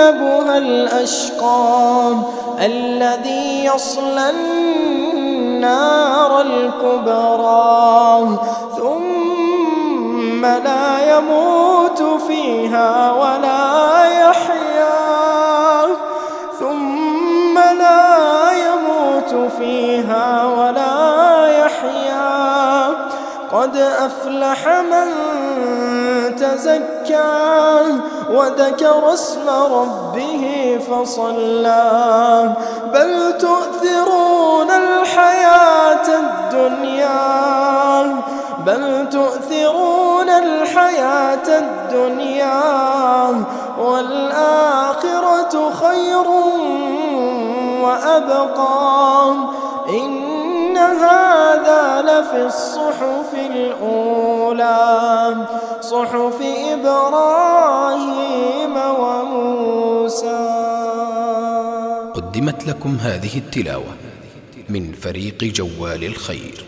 يتجنبها الأشقى الذي يصلى النار الكبرى ثم لا يموت فيها ولا يحيا ثم لا يموت فيها ولا يحيا قد أفلح من تزكى وذكر اسم ربه فصلى. بل تؤثرون الحياة الدنيا. بل تؤثرون الحياة الدنيا. والآخرة خير وأبقى. إن هذا لفي الصحف الأولى صحف إبراهيم وموسى. قدمت لكم هذه التلاوة من فريق جوال الخير.